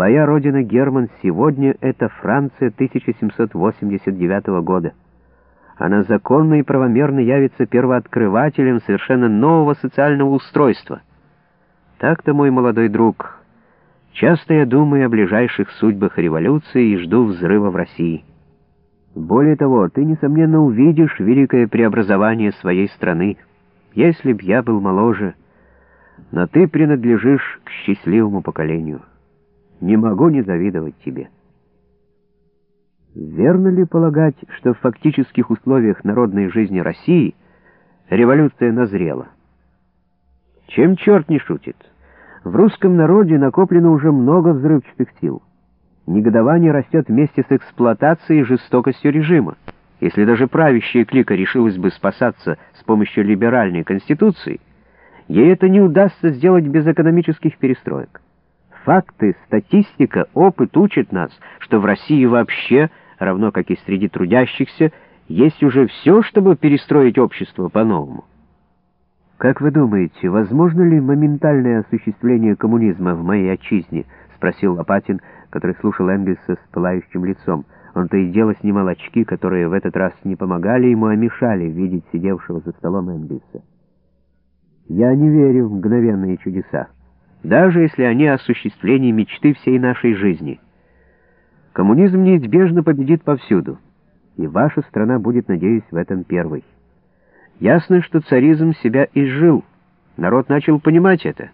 Твоя родина, Герман, сегодня — это Франция 1789 года. Она законно и правомерно явится первооткрывателем совершенно нового социального устройства. Так-то, мой молодой друг, часто я думаю о ближайших судьбах революции и жду взрыва в России. Более того, ты, несомненно, увидишь великое преобразование своей страны. Если б я был моложе, но ты принадлежишь к счастливому поколению. Не могу не завидовать тебе. Верно ли полагать, что в фактических условиях народной жизни России революция назрела? Чем черт не шутит? В русском народе накоплено уже много взрывчатых сил. Негодование растет вместе с эксплуатацией и жестокостью режима. Если даже правящая клика решилась бы спасаться с помощью либеральной конституции, ей это не удастся сделать без экономических перестроек. Факты, статистика, опыт учат нас, что в России вообще, равно как и среди трудящихся, есть уже все, чтобы перестроить общество по-новому. «Как вы думаете, возможно ли моментальное осуществление коммунизма в моей отчизне?» — спросил Лопатин, который слушал Энгельса с пылающим лицом. Он то и дело снимал очки, которые в этот раз не помогали ему, а мешали видеть сидевшего за столом Энгельса. «Я не верю в мгновенные чудеса даже если они осуществление мечты всей нашей жизни. Коммунизм неизбежно победит повсюду, и ваша страна будет, надеюсь, в этом первой. Ясно, что царизм себя изжил, народ начал понимать это.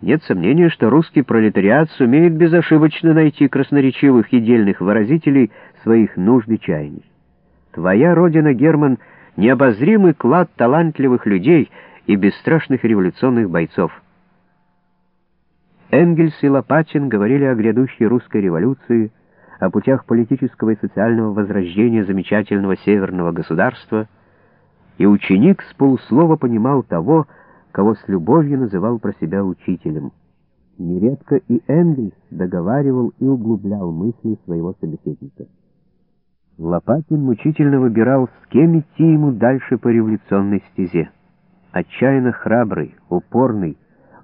Нет сомнения, что русский пролетариат сумеет безошибочно найти красноречивых и дельных выразителей своих нужд и чаяний. Твоя родина, Герман, необозримый клад талантливых людей и бесстрашных революционных бойцов — Энгельс и Лопатин говорили о грядущей русской революции, о путях политического и социального возрождения замечательного северного государства, и ученик с полуслова понимал того, кого с любовью называл про себя учителем. Нередко и Энгельс договаривал и углублял мысли своего собеседника. Лопатин мучительно выбирал, с кем идти ему дальше по революционной стезе. Отчаянно храбрый, упорный,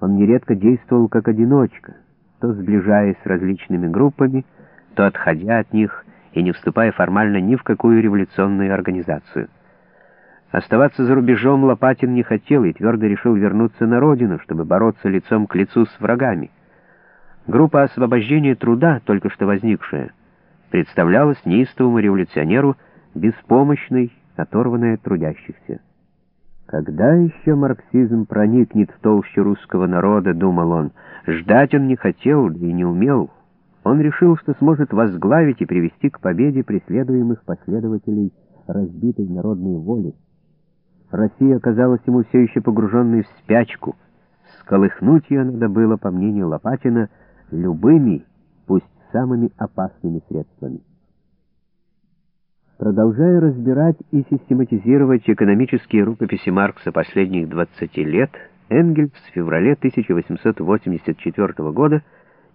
он нередко действовал как одиночка, то сближаясь с различными группами, то отходя от них и не вступая формально ни в какую революционную организацию. Оставаться за рубежом Лопатин не хотел и твердо решил вернуться на родину, чтобы бороться лицом к лицу с врагами. Группа освобождения труда, только что возникшая, представлялась неистовому революционеру беспомощной, оторванной от трудящихся. Когда еще марксизм проникнет в толщу русского народа, думал он, ждать он не хотел, и не умел. Он решил, что сможет возглавить и привести к победе преследуемых последователей разбитой народной воли. Россия оказалась ему все еще погруженной в спячку. Сколыхнуть ее надо было, по мнению Лопатина, любыми, пусть самыми опасными средствами. Продолжая разбирать и систематизировать экономические рукописи Маркса последних 20 лет, Энгельс в феврале 1884 года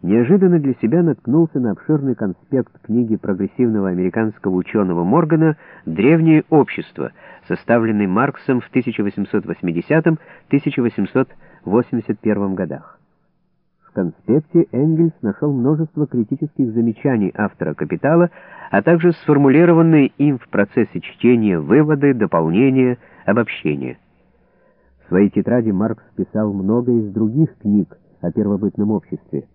неожиданно для себя наткнулся на обширный конспект книги прогрессивного американского ученого Моргана «Древнее общество», составленный Марксом в 1880-1881 годах. В конспекте Энгельс нашел множество критических замечаний автора «Капитала», а также сформулированные им в процессе чтения выводы, дополнения, обобщения. В своей тетради Маркс писал много из других книг о первобытном обществе,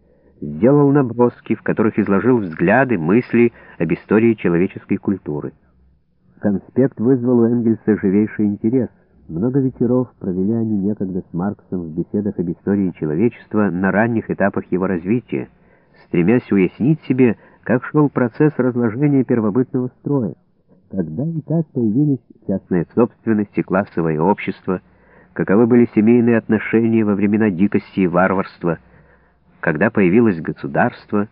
сделал наброски, в которых изложил взгляды, мысли об истории человеческой культуры. Конспект вызвал у Энгельса живейший интерес — много вечеров провели они некогда с Марксом в беседах об истории человечества на ранних этапах его развития, стремясь уяснить себе, как шел процесс разложения первобытного строя, когда и как появились частная собственность и классовое общество, каковы были семейные отношения во времена дикости и варварства, когда появилось государство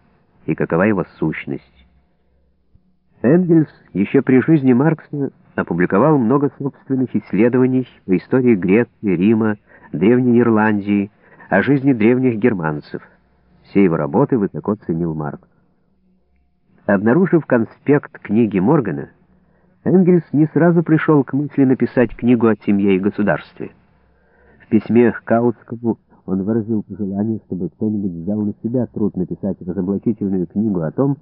и какова его сущность. Энгельс еще при жизни Маркса опубликовал много собственных исследований по истории Греции, Рима, Древней Ирландии, о жизни древних германцев. Все его работы высоко ценил Маркс. Обнаружив конспект книги Моргана, Энгельс не сразу пришел к мысли написать книгу о семье и государстве. В письме к Каутскому он выразил пожелание, чтобы кто-нибудь взял на себя труд написать разоблачительную книгу о том,